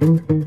Mm-hmm.